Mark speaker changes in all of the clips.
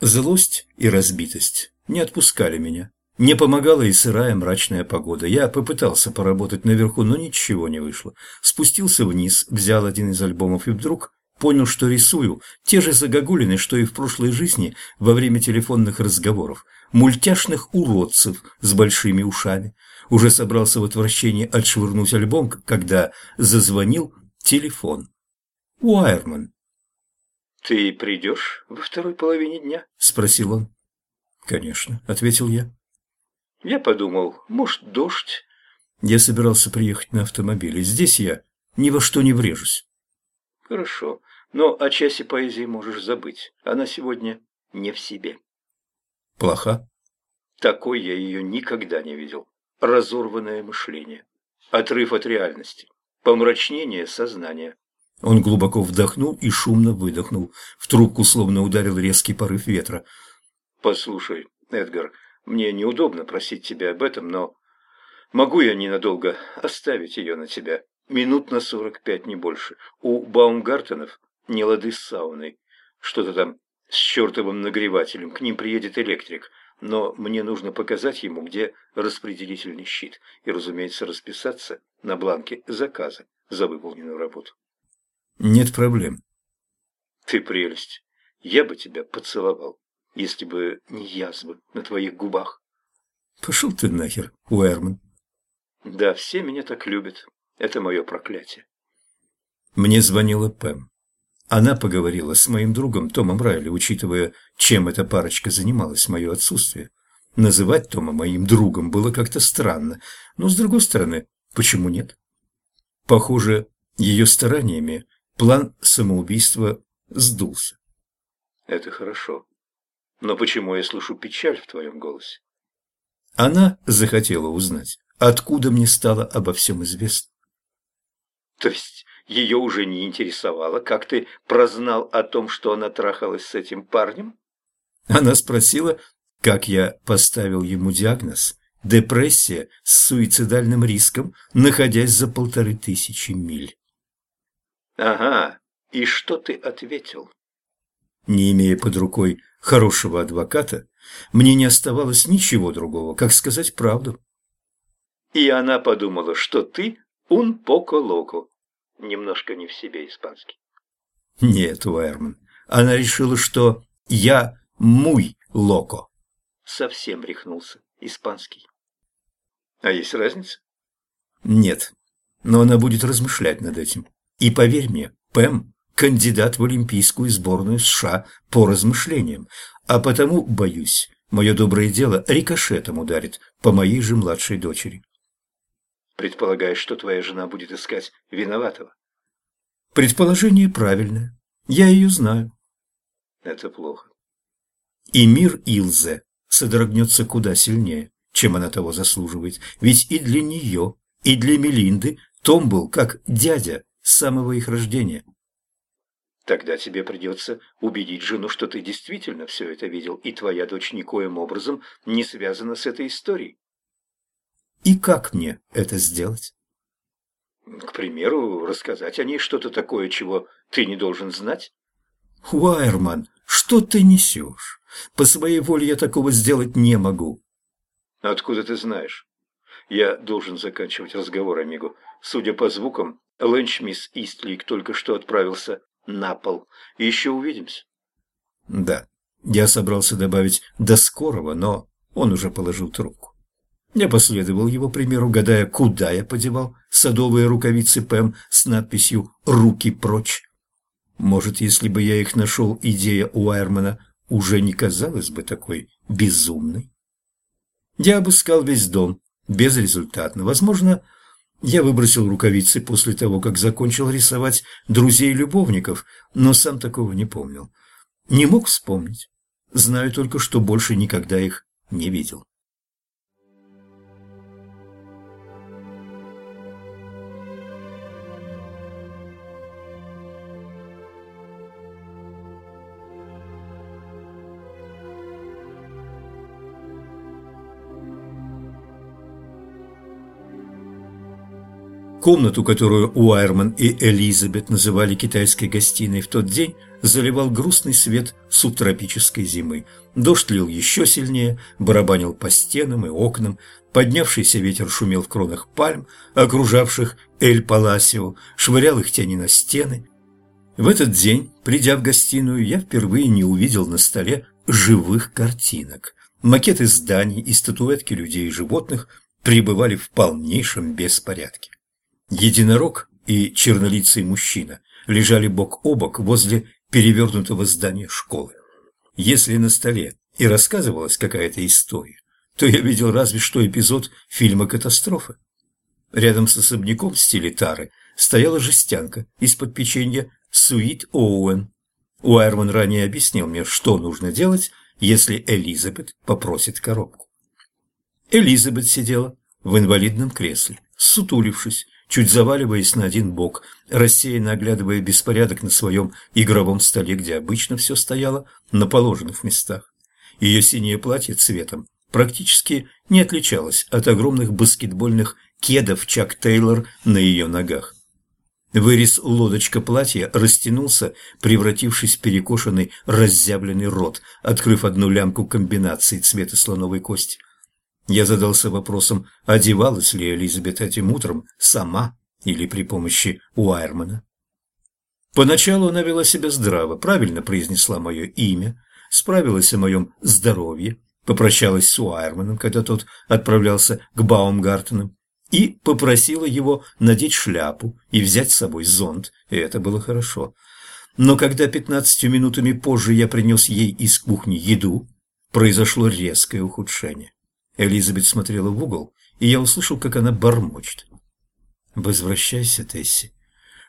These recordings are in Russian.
Speaker 1: Злость и разбитость не отпускали меня. Не помогала и сырая мрачная погода. Я попытался поработать наверху, но ничего не вышло. Спустился вниз, взял один из альбомов и вдруг понял, что рисую те же загогулины, что и в прошлой жизни во время телефонных разговоров. Мультяшных уродцев с большими ушами. Уже собрался в отвращении отшвырнуть альбом, когда зазвонил телефон. Уайерман. «Ты придешь во второй половине дня?» – спросил он. «Конечно», – ответил я. Я подумал, может, дождь. Я собирался приехать на автомобиле. Здесь я ни во что не врежусь. Хорошо, но о часе поэзии можешь забыть. Она сегодня не в себе. Плоха? Такой я ее никогда не видел. Разорванное мышление. Отрыв от реальности. Помрачнение сознания. Он глубоко вдохнул и шумно выдохнул. В трубку словно ударил резкий порыв ветра. «Послушай, Эдгар, мне неудобно просить тебя об этом, но могу я ненадолго оставить ее на тебя? Минут на сорок пять, не больше. У Баумгартенов не лады с сауной. Что-то там с чертовым нагревателем. К ним приедет электрик. Но мне нужно показать ему, где распределительный щит. И, разумеется, расписаться на бланке заказа за выполненную работу. Нет проблем. Ты прелесть. Я бы тебя поцеловал если бы не язвы на твоих губах. Пошел ты нахер, Уэрман. Да, все меня так любят. Это мое проклятие. Мне звонила Пэм. Она поговорила с моим другом Томом Райли, учитывая, чем эта парочка занималась в мое отсутствие. Называть Тома моим другом было как-то странно, но, с другой стороны, почему нет? Похоже, ее стараниями план самоубийства сдулся. Это хорошо. Но почему я слышу печаль в твоем голосе? Она захотела узнать, откуда мне стало обо всем известно. То есть ее уже не интересовало, как ты прознал о том, что она трахалась с этим парнем? Она спросила, как я поставил ему диагноз «депрессия с суицидальным риском, находясь за полторы тысячи миль». Ага, и что ты ответил? Не имея под рукой хорошего адвоката, мне не оставалось ничего другого, как сказать правду. И она подумала, что ты un poco loco. Немножко не в себе испанский. Нет, Уэрман. Она решила, что я muy loco. Совсем рехнулся. Испанский. А есть разница? Нет. Но она будет размышлять над этим. И поверь мне, Пэм кандидат в Олимпийскую сборную США по размышлениям, а потому, боюсь, мое доброе дело рикошетом ударит по моей же младшей дочери. Предполагаешь, что твоя жена будет искать виноватого? Предположение правильное. Я ее знаю. Это плохо. И мир Илзе содрогнется куда сильнее, чем она того заслуживает. Ведь и для нее, и для Мелинды Том был как дядя с самого их рождения. Тогда тебе придется убедить жену, что ты действительно все это видел, и твоя дочь никоим образом не связана с этой историей. И как мне это сделать? К примеру, рассказать о ней что-то такое, чего ты не должен знать. Уайерман, что ты несешь? По своей воле я такого сделать не могу. Откуда ты знаешь? Я должен заканчивать разговор, Амигу. Судя по звукам, Лэнч мисс Истлик только что отправился на пол. Еще увидимся. Да, я собрался добавить «до скорого», но он уже положил трубку. Я последовал его примеру, гадая, куда я подевал садовые рукавицы Пэм с надписью «Руки прочь». Может, если бы я их нашел, идея Уайермана уже не казалась бы такой безумной. Я обыскал весь дом, безрезультатно. Возможно, я выбросил рукавицы после того, как закончил рисовать друзей-любовников, но сам такого не помнил. Не мог вспомнить. Знаю только, что больше никогда их не видел. Комнату, которую Уайерман и Элизабет называли китайской гостиной в тот день, заливал грустный свет субтропической зимы. Дождь лил еще сильнее, барабанил по стенам и окнам, поднявшийся ветер шумел в кронах пальм, окружавших Эль-Паласио, швырял их тени на стены. В этот день, придя в гостиную, я впервые не увидел на столе живых картинок. Макеты зданий и статуэтки людей и животных пребывали в полнейшем беспорядке. Единорог и чернолицый мужчина лежали бок о бок возле перевернутого здания школы. Если на столе и рассказывалась какая-то история, то я видел разве что эпизод фильма «Катастрофа». Рядом с особняком в стиле тары стояла жестянка из-под печенья «Суит Оуэн». Уайерман ранее объяснил мне, что нужно делать, если Элизабет попросит коробку. Элизабет сидела в инвалидном кресле, сутулившись, чуть заваливаясь на один бок, рассеянно оглядывая беспорядок на своем игровом столе, где обычно все стояло на положенных местах. Ее синее платье цветом практически не отличалось от огромных баскетбольных кедов Чак Тейлор на ее ногах. Вырез лодочка платья растянулся, превратившись в перекошенный, разъявленный рот, открыв одну лямку комбинации цвета слоновой кости. Я задался вопросом, одевалась ли Элизабет этим утром сама или при помощи Уайермана. Поначалу она вела себя здраво, правильно произнесла мое имя, справилась о моем здоровье, попрощалась с Уайерманом, когда тот отправлялся к Баумгартенам, и попросила его надеть шляпу и взять с собой зонт, и это было хорошо. Но когда пятнадцатью минутами позже я принес ей из кухни еду, произошло резкое ухудшение. Элизабет смотрела в угол, и я услышал, как она бормочет. «Возвращайся, Тесси,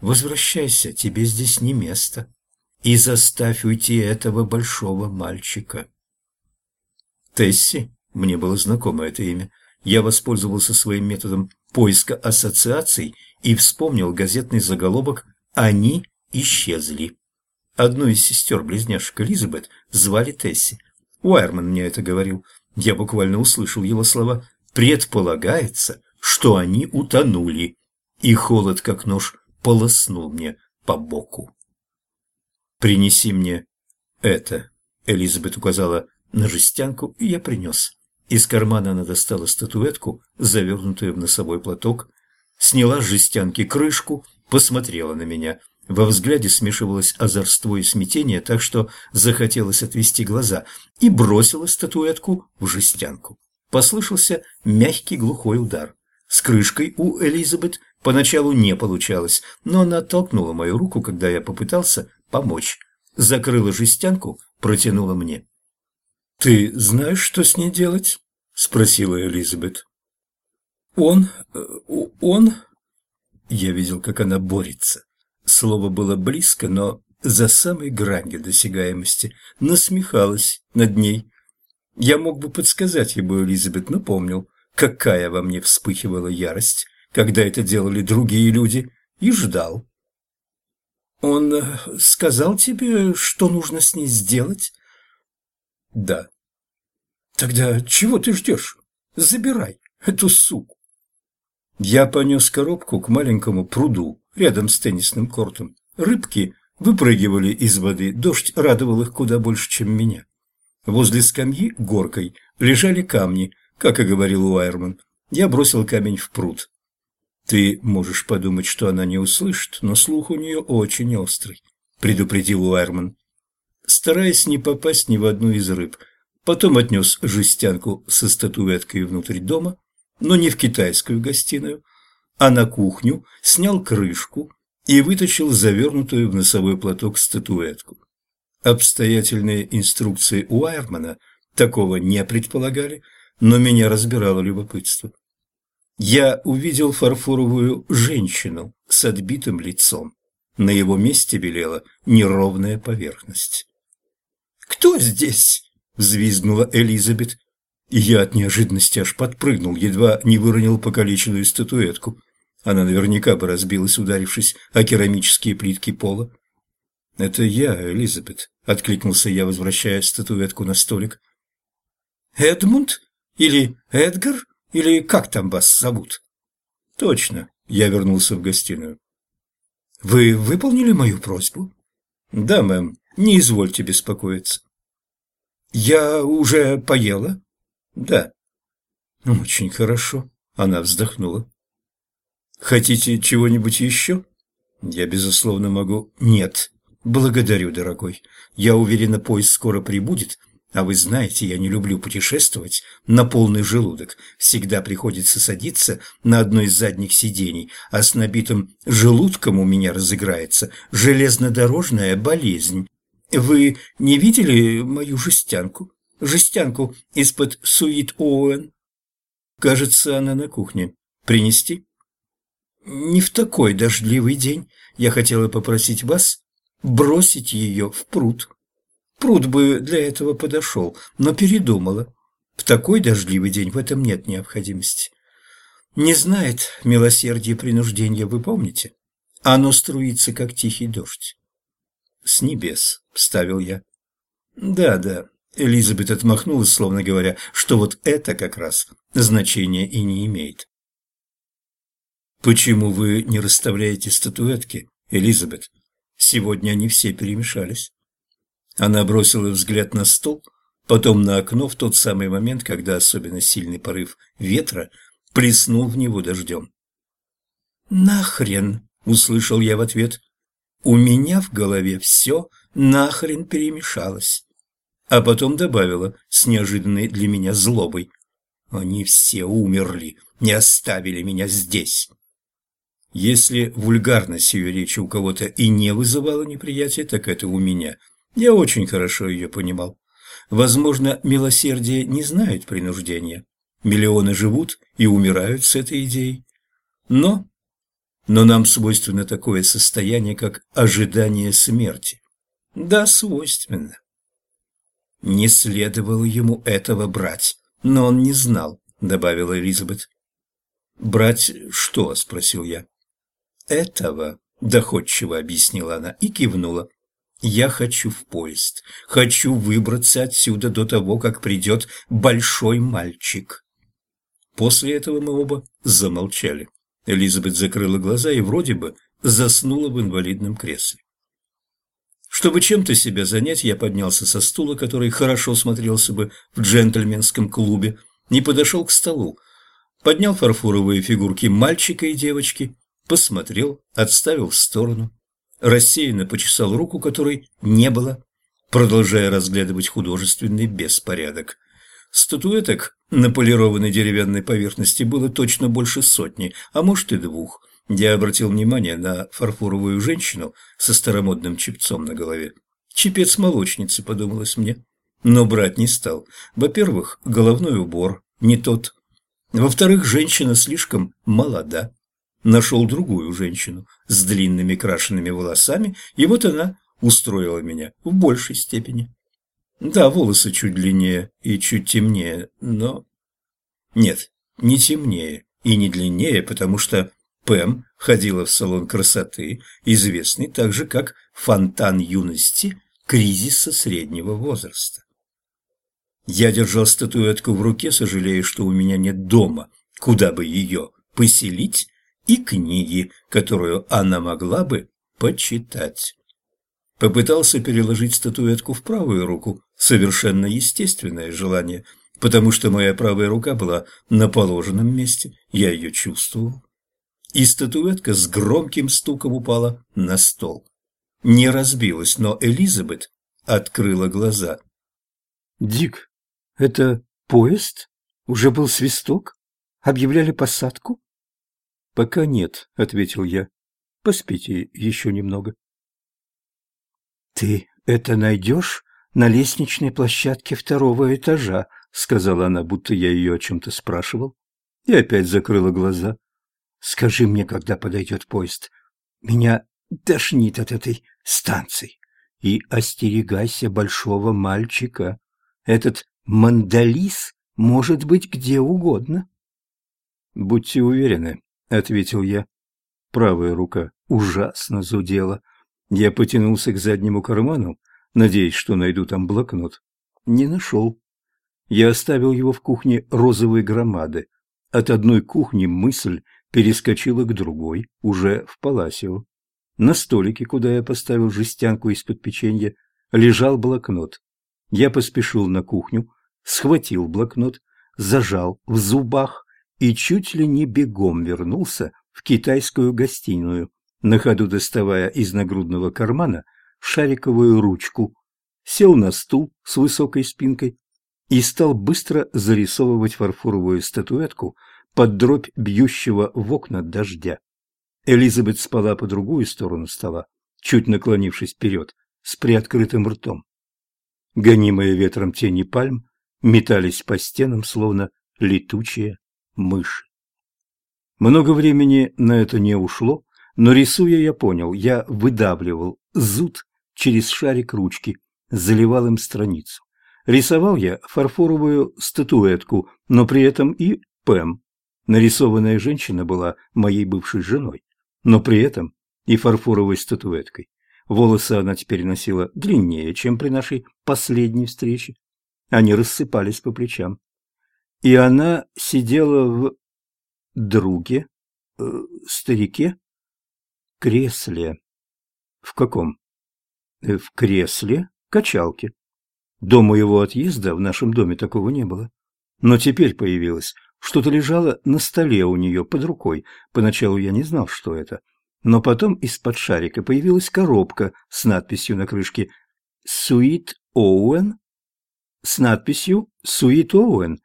Speaker 1: возвращайся, тебе здесь не место, и заставь уйти этого большого мальчика». Тесси, мне было знакомо это имя, я воспользовался своим методом поиска ассоциаций и вспомнил газетный заголовок «Они исчезли». Одну из сестер-близняшек Элизабет звали Тесси. Уайерман мне это говорил – я буквально услышал его слова. «Предполагается, что они утонули». И холод, как нож, полоснул мне по боку. «Принеси мне это», — Элизабет указала на жестянку, и я принес. Из кармана она достала статуэтку, завернутую в носовой платок, сняла с жестянки крышку, посмотрела на меня. Во взгляде смешивалось озорство и смятение, так что захотелось отвести глаза, и бросила статуэтку в жестянку. Послышался мягкий глухой удар. С крышкой у Элизабет поначалу не получалось, но она оттолкнула мою руку, когда я попытался помочь. Закрыла жестянку, протянула мне. «Ты знаешь, что с ней делать?» – спросила Элизабет. «Он... Э, он...» Я видел, как она борется. Слово было близко, но за самой гранью досягаемости насмехалась над ней. Я мог бы подсказать ему, Элизабет, но помнил, какая во мне вспыхивала ярость, когда это делали другие люди, и ждал. «Он э, сказал тебе, что нужно с ней сделать?» «Да». «Тогда чего ты ждешь? Забирай эту суку». Я понес коробку к маленькому пруду, рядом с теннисным кортом. Рыбки выпрыгивали из воды, дождь радовал их куда больше, чем меня. Возле скамьи горкой лежали камни, как и говорил Уайерман. Я бросил камень в пруд. «Ты можешь подумать, что она не услышит, но слух у нее очень острый», — предупредил Уайерман. Стараясь не попасть ни в одну из рыб, потом отнес жестянку со статуэткой внутрь дома, но не в китайскую гостиную, а на кухню снял крышку и вытащил завернутую в носовой платок статуэтку. Обстоятельные инструкции Уайермана такого не предполагали, но меня разбирало любопытство. Я увидел фарфоровую женщину с отбитым лицом. На его месте белела неровная поверхность. «Кто здесь?» – взвизгнула Элизабет. Я от неожиданности аж подпрыгнул, едва не выронил покалеченную статуэтку. Она наверняка бы разбилась, ударившись о керамические плитки пола. «Это я, Элизабет», — откликнулся я, возвращая статуэтку на столик. «Эдмунд? Или Эдгар? Или как там вас зовут?» «Точно, Я вернулся в гостиную.
Speaker 2: «Вы выполнили мою просьбу?»
Speaker 1: «Да, мэм, не извольте беспокоиться».
Speaker 2: «Я уже поела?»
Speaker 1: «Да».
Speaker 2: «Очень хорошо», — она вздохнула.
Speaker 1: «Хотите чего-нибудь еще?»
Speaker 2: «Я, безусловно, могу...» «Нет, благодарю, дорогой. Я уверена, поезд скоро прибудет, а вы знаете, я не люблю путешествовать на полный желудок. Всегда приходится садиться на одно из задних сидений, а с набитым желудком у меня разыграется железнодорожная болезнь. Вы не видели мою жестянку? Жестянку из-под Суит Оуэн? Кажется, она на кухне. Принести? Не в такой дождливый день я хотела попросить вас бросить ее в пруд. Пруд бы для этого подошел, но передумала. В такой дождливый день в этом нет необходимости. Не знает милосердия принуждения, вы помните? Оно струится, как тихий дождь.
Speaker 1: С небес, вставил я.
Speaker 2: Да, да. Элизабет отмахнулась, словно говоря, что вот это как раз значения и не имеет.
Speaker 1: Почему вы не расставляете статуэтки, Элизабет? Сегодня они все перемешались. Она бросила взгляд на стол, потом на окно в тот самый момент, когда особенно сильный порыв ветра плеснул в него дождем.
Speaker 2: «Нахрен!» — услышал я в ответ. «У меня в голове все нахрен перемешалось!» А потом добавила с неожиданной для меня злобой. «Они все умерли, не оставили меня здесь!» Если вульгарность ее речи у кого-то и не вызывала неприятия, так это у меня — я очень хорошо ее понимал. Возможно, милосердие не знает принуждения. Миллионы живут и умирают с этой идеей. Но... Но нам свойственно такое состояние, как ожидание смерти. Да, свойственно. Не следовало ему этого брать, но он не знал, добавила Элизабет. «Брать что?» – спросил я. «Этого», – доходчиво объяснила она и кивнула. Я хочу в поезд. Хочу выбраться отсюда до того, как придет большой мальчик. После этого мы оба замолчали. Элизабет закрыла глаза и вроде бы заснула в инвалидном кресле. Чтобы чем-то себя занять, я поднялся со стула, который хорошо смотрелся бы в джентльменском клубе, не подошел к столу, поднял фарфоровые фигурки мальчика и девочки, посмотрел, отставил в сторону рассеянно почесал руку, которой не было, продолжая разглядывать художественный беспорядок. Статуэток на полированной деревянной поверхности было точно больше сотни, а может и двух. Я обратил внимание на фарфоровую женщину со старомодным чепцом на голове. Чепец молочницы, подумалось мне. Но брать не стал. Во-первых, головной убор не тот. Во-вторых, женщина слишком молода нашел другую женщину с длинными крашенными волосами, и вот она устроила меня в большей степени. Да, волосы чуть длиннее и чуть темнее, но... Нет, не темнее и не длиннее, потому что Пэм ходила в салон красоты, известный так же, как фонтан юности кризиса среднего возраста. Я держал статуэтку в руке, сожалея, что у меня нет дома, куда бы ее поселить, и книги, которую она могла бы почитать. Попытался переложить статуэтку в правую руку, совершенно естественное желание, потому что моя правая рука была на положенном месте, я ее чувствовал. И статуэтка с громким стуком упала на стол. Не разбилась, но Элизабет открыла глаза. «Дик, это поезд? Уже был свисток? Объявляли посадку?»
Speaker 1: «Пока нет», — ответил я. «Поспите еще немного».
Speaker 2: «Ты это найдешь на лестничной площадке второго этажа», — сказала она, будто я ее о чем-то спрашивал. И опять закрыла глаза. «Скажи мне, когда подойдет поезд. Меня тошнит от этой станции. И остерегайся большого мальчика. Этот мандалис может быть где угодно».
Speaker 1: «Будьте уверены, — ответил я. Правая рука ужасно зудела. Я потянулся к заднему карману, надеясь, что найду там блокнот. Не нашел. Я оставил его в кухне розовой громады. От одной кухни мысль перескочила к другой, уже в Паласио. На столике, куда я поставил жестянку из-под печенья, лежал блокнот. Я поспешил на кухню, схватил блокнот, зажал в зубах и чуть ли не бегом вернулся в китайскую гостиную, на ходу доставая из нагрудного кармана шариковую ручку, сел на стул с высокой спинкой и стал быстро зарисовывать фарфоровую статуэтку под дробь бьющего в окна дождя. Элизабет спала по другую сторону стола, чуть наклонившись вперед, с приоткрытым ртом. Гонимые ветром тени пальм метались по стенам, словно летучие мыши. Много времени на это не ушло, но рисуя я понял, я выдавливал зуд через шарик ручки, заливал им страницу. Рисовал я фарфоровую статуэтку, но при этом и Пэм. Нарисованная женщина была моей бывшей женой, но при этом и фарфоровой статуэткой. Волосы она теперь носила длиннее, чем при нашей последней встрече. Они рассыпались по плечам. И она сидела в друге, э, старике, кресле. В каком? Э, в кресле качалке. До моего отъезда в нашем доме такого не было. Но теперь появилось. Что-то лежало на столе у нее под рукой. Поначалу я не знал, что это. Но потом из-под шарика появилась коробка с надписью на крышке «Суит Оуэн?» С надписью «Суит Оуэн».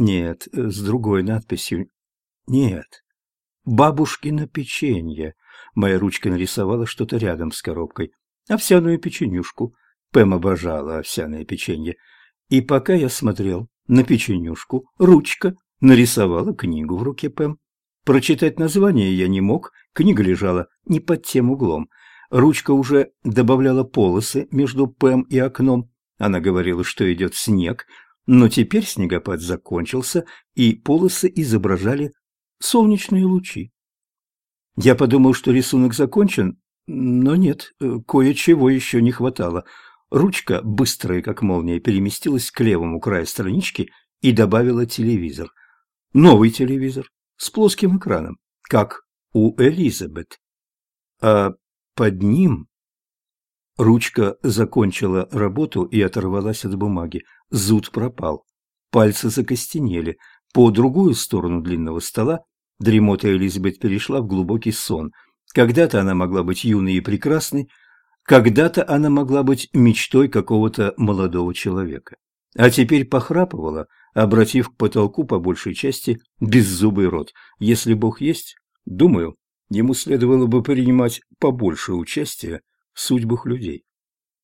Speaker 1: Нет, с другой надписью. Нет. Бабушкино печенье. Моя ручка нарисовала что-то рядом с коробкой. Овсяную печенюшку. Пэм обожала овсяное печенье. И пока я смотрел на печенюшку, ручка нарисовала книгу в руке Пэм. Прочитать название я не мог, книга лежала не под тем углом. Ручка уже добавляла полосы между Пэм и окном. Она говорила, что идет снег, но теперь снегопад закончился, и полосы изображали солнечные лучи. Я подумал, что рисунок закончен, но нет, кое-чего еще не хватало. Ручка, быстрая как молния, переместилась к левому краю странички и добавила телевизор. Новый телевизор с плоским экраном, как у Элизабет. А под ним... Ручка закончила работу и оторвалась от бумаги. Зуд пропал. Пальцы закостенели. По другую сторону длинного стола дремота Элизабет перешла в глубокий сон. Когда-то она могла быть юной и прекрасной, когда-то она могла быть мечтой какого-то молодого человека, а теперь похрапывала, обратив к потолку по большей части беззубый рот. Если Бог есть, думаю, ему следовало бы принимать побольше участия в судьбах людей.